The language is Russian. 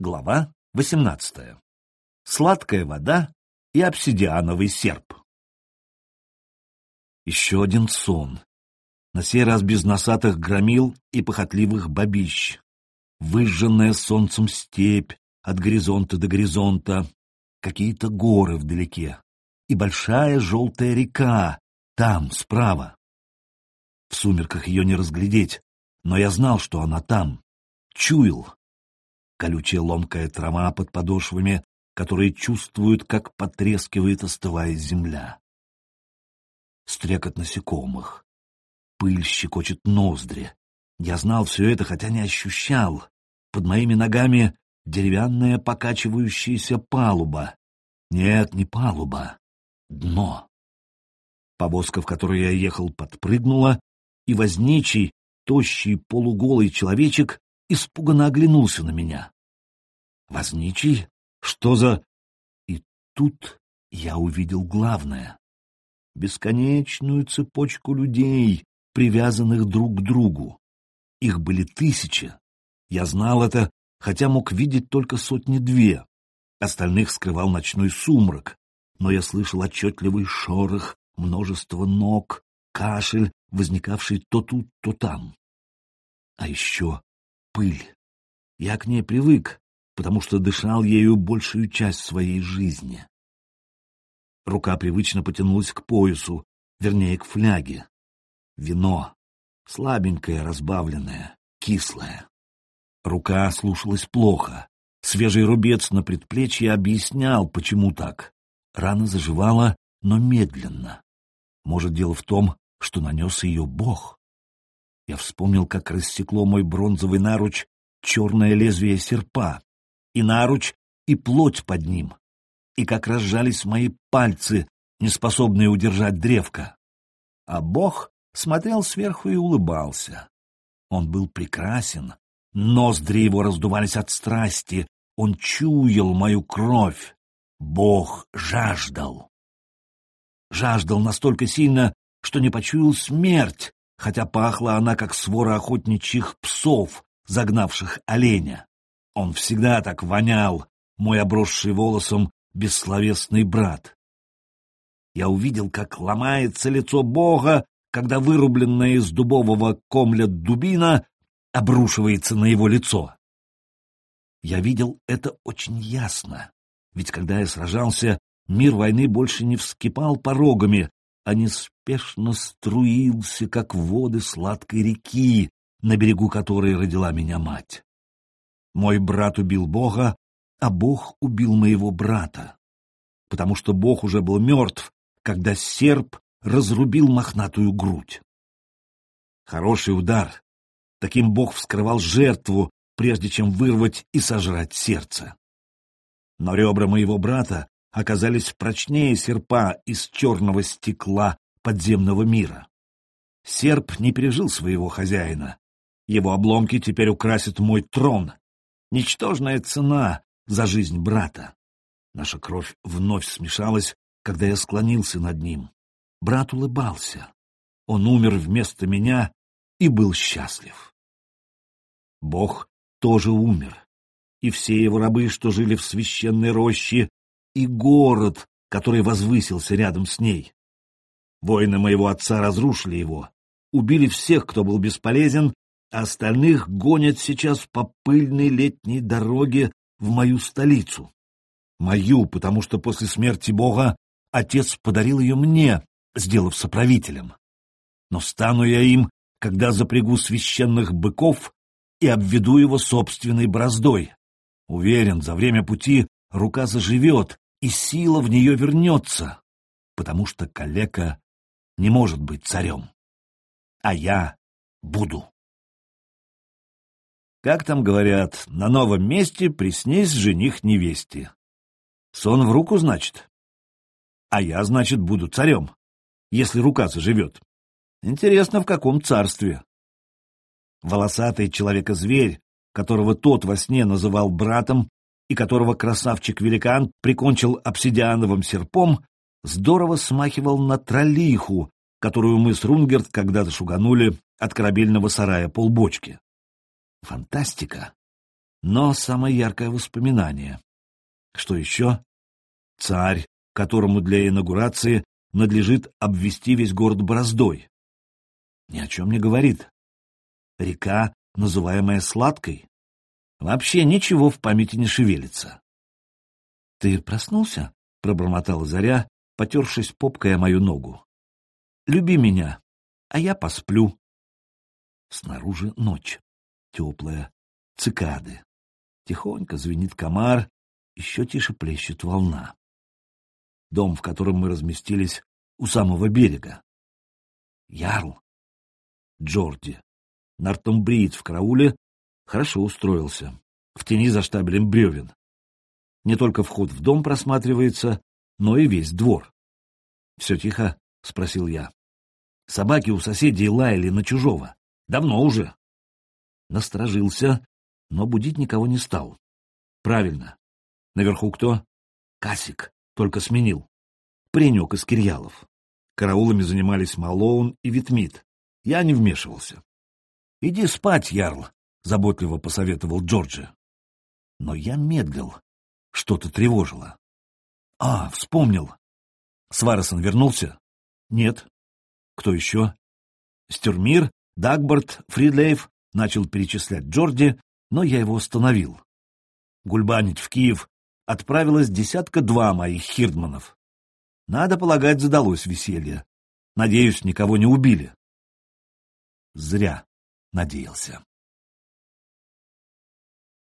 Глава 18. Сладкая вода и обсидиановый серп. Еще один сон. На сей раз без носатых громил и похотливых бабищ. Выжженная солнцем степь от горизонта до горизонта, какие-то горы вдалеке и большая желтая река там, справа. В сумерках ее не разглядеть, но я знал, что она там. Чуял, колючая ломкая трава под подошвами, которые чувствуют, как потрескивает, остывая земля. Стрекот насекомых. Пыль щекочет ноздри. Я знал все это, хотя не ощущал. Под моими ногами деревянная покачивающаяся палуба. Нет, не палуба. Дно. Повозка, в которой я ехал, подпрыгнула, и возничий, тощий полуголый человечек испуганно оглянулся на меня. «Возничий? Что за...» И тут я увидел главное — бесконечную цепочку людей, привязанных друг к другу. Их были тысячи. Я знал это, хотя мог видеть только сотни-две. Остальных скрывал ночной сумрак, но я слышал отчетливый шорох, множество ног, кашель, возникавший то тут, то там. А еще пыль. Я к ней привык, потому что дышал ею большую часть своей жизни. Рука привычно потянулась к поясу, вернее, к фляге. Вино. Слабенькое, разбавленное, кислое. Рука слушалась плохо. Свежий рубец на предплечье объяснял, почему так. Рана заживала, но медленно. Может, дело в том, что нанес ее Бог. Я вспомнил, как рассекло мой бронзовый наруч черное лезвие серпа, и наруч, и плоть под ним, и как разжались мои пальцы, неспособные удержать древко. А Бог смотрел сверху и улыбался. Он был прекрасен, ноздри его раздувались от страсти, он чуял мою кровь. Бог жаждал. Жаждал настолько сильно, что не почуял смерть, хотя пахла она, как свора охотничьих псов, загнавших оленя. Он всегда так вонял, мой обросший волосом бессловесный брат. Я увидел, как ломается лицо Бога, когда вырубленная из дубового комля дубина обрушивается на его лицо. Я видел это очень ясно, ведь когда я сражался, мир войны больше не вскипал порогами, а неспешно струился, как воды сладкой реки, на берегу которой родила меня мать. Мой брат убил Бога, а Бог убил моего брата, потому что Бог уже был мертв, когда серп разрубил мохнатую грудь. Хороший удар. Таким Бог вскрывал жертву, прежде чем вырвать и сожрать сердце. Но ребра моего брата оказались прочнее серпа из черного стекла подземного мира. Серп не пережил своего хозяина. Его обломки теперь украсят мой трон, Ничтожная цена за жизнь брата. Наша кровь вновь смешалась, когда я склонился над ним. Брат улыбался. Он умер вместо меня и был счастлив. Бог тоже умер. И все его рабы, что жили в священной роще, и город, который возвысился рядом с ней. Воины моего отца разрушили его, убили всех, кто был бесполезен, остальных гонят сейчас по пыльной летней дороге в мою столицу. Мою, потому что после смерти Бога отец подарил ее мне, сделав соправителем. Но стану я им, когда запрягу священных быков и обведу его собственной браздой. Уверен, за время пути рука заживет, и сила в нее вернется, потому что калека не может быть царем. А я буду. Как там говорят, на новом месте приснись жених невесте. Сон в руку, значит? А я, значит, буду царем, если рука заживет. Интересно, в каком царстве? Волосатый человека-зверь, которого тот во сне называл братом и которого красавчик-великан прикончил обсидиановым серпом, здорово смахивал на троллиху, которую мы с Рунгерт когда-то шуганули от корабельного сарая полбочки. Фантастика. но самое яркое воспоминание. Что еще? Царь, которому для инаугурации надлежит обвести весь город бороздой. Ни о чем не говорит. Река, называемая Сладкой. Вообще ничего в памяти не шевелится. — Ты проснулся? — пробормотала Заря, потершись попкой о мою ногу. — Люби меня, а я посплю. Снаружи ночь, теплая, цикады. Тихонько звенит комар, еще тише плещет волна. Дом, в котором мы разместились, у самого берега. Ярл. Джорди. Нортумбриец в карауле хорошо устроился. В тени за штабелем бревен. Не только вход в дом просматривается, но и весь двор. — Все тихо? — спросил я. Собаки у соседей лаяли на чужого. Давно уже. Насторожился, но будить никого не стал. Правильно. Наверху кто? Касик, только сменил. Паренек из Кирьялов. Караулами занимались Малоун и Витмит. Я не вмешивался. — Иди спать, Ярл, — заботливо посоветовал Джорджи. Но я медлил. Что-то тревожило. — А, вспомнил. Сваросон вернулся? — Нет. — Кто еще? — Стюрмир, Дагбард, Фридлейв, — начал перечислять Джорди, но я его остановил. Гульбанить в Киев отправилась десятка-два моих хирдманов. Надо полагать, задалось веселье. Надеюсь, никого не убили. Зря надеялся.